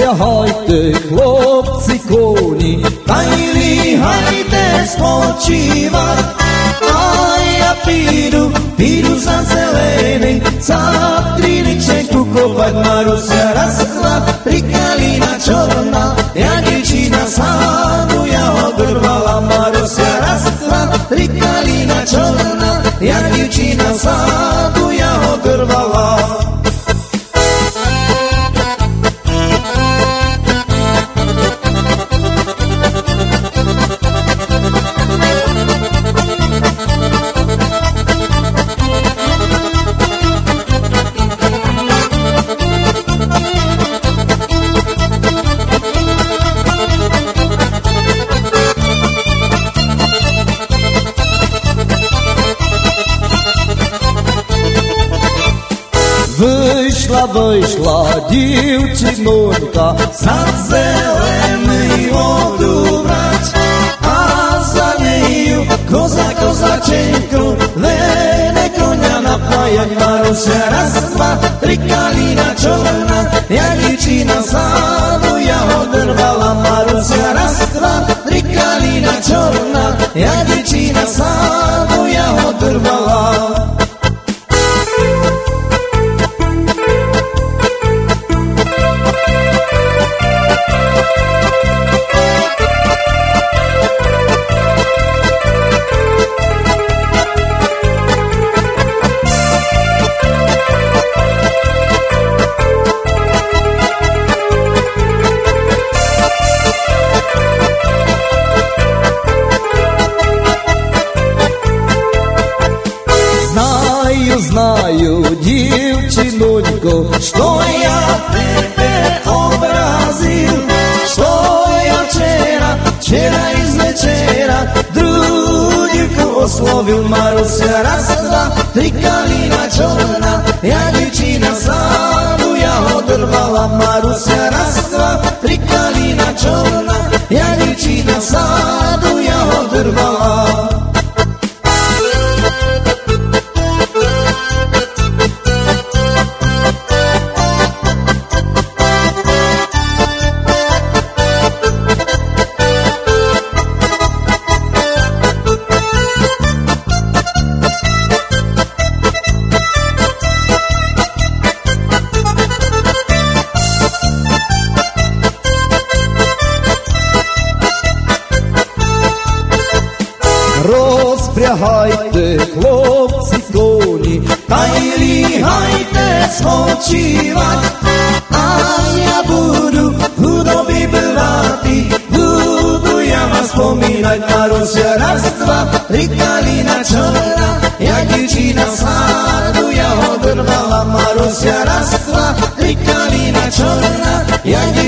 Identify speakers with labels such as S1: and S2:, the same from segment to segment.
S1: Striahajte, chlopci, koni, hajte spočívat. A ja pídu, pídu za zelený, za tríniček kukovať Marusia rasla, rikalina čorná, ja dievčina sádu, ja odrvala Marusia rasla, rikalina čorná, ja dievčina sádu, ja odrvala Вийшла, вийшла дівчинонька, за зелений воду брать, а за нею коза козаченько, веде коня напаять Маруся раз, два, три каліна znaju djevčinonjko Što ja tebe obrazim Što ja čera, čera iz večera Drudjevko oslovil Marusja rasada Tri kalina čorna, ja djevčina sadu Ja odrvala Marusja rasada Tri kalina čorna, ja djevčina sadu Ja odrvala hajte chłopcy koni, tajli hajte spoczywać, a ja budu chudoby bywati, budu ja was wspominać, na Rosja raz, dwa, Ritalina czora, jak dzieci na sadu, ja odrwała Marusia raz, dwa, Ritalina czora, jak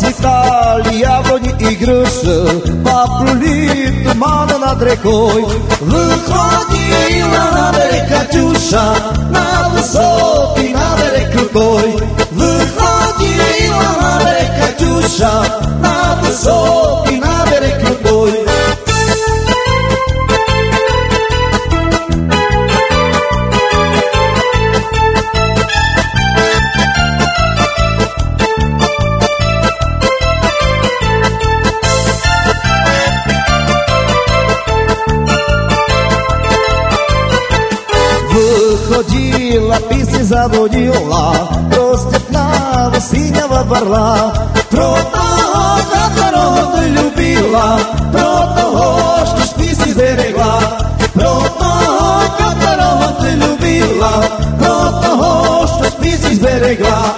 S1: Las Italia voní i grusza, papluli tumana nad rekoj. Wychodziła na bereg Katiusza, na wysoki na bereg Lukoj. Wychodziła na bereg Katiusza, na wysoki Выходила, песни заводила, Простепного синего борла. Про того, которого ты любила, про того, что с песни берегла, про того, которого ты любила, про того, что с песни берегла.